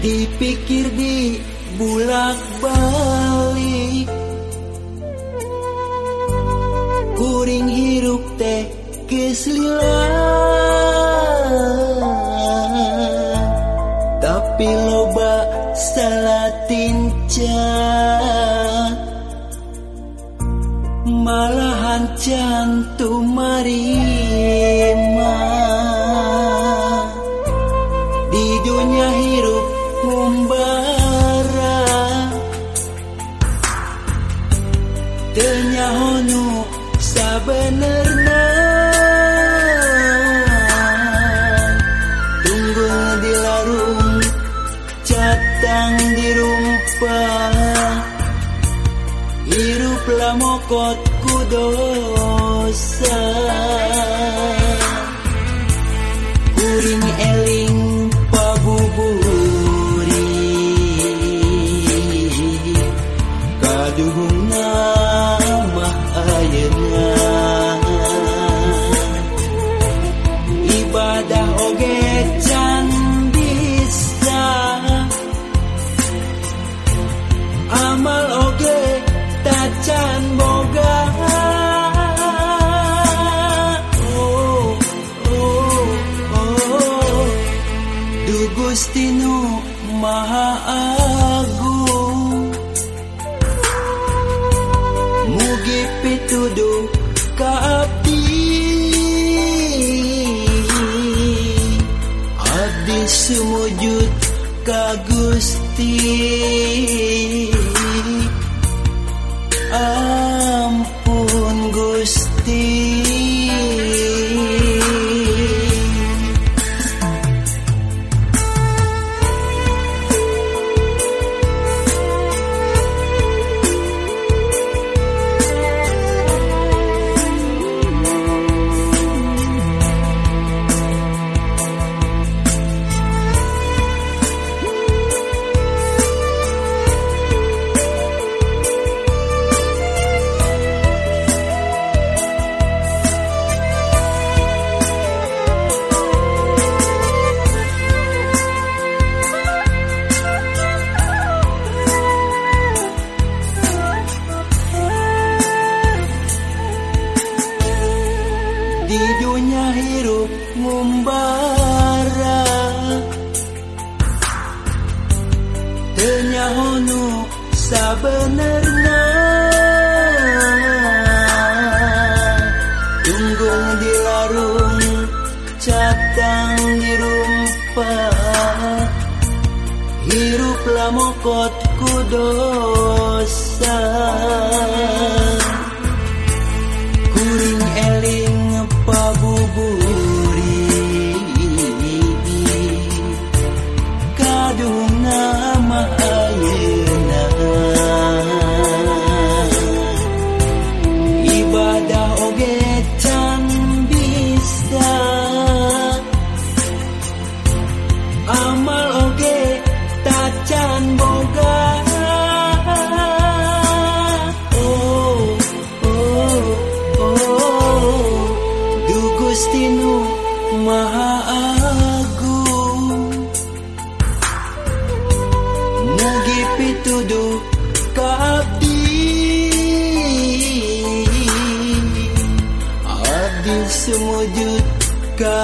mikir di bulak balik kuring hirup teh keslila tapi loba salah tinca malahan cantum marima. Di dunia hirup ngumbara Tenyahonu sabenerna Tunggu di larung catang di rumpah Hirup lamokot ku dosa Kuring Du Gusti nu Maha Agung. Mugi pituduh ka abdi Abdi sumujud ka Gusti di dunia hirup ngumbara Tenyahonu sabenerna. Tunggung di larung catang di rumpah Hirup lamokot ku dosa. Kuring eling amal oge tacan boga. Oh oh oh. Du Gusti nu Maha Agung. Mugi pituduh ka abdi abdi sumujud ka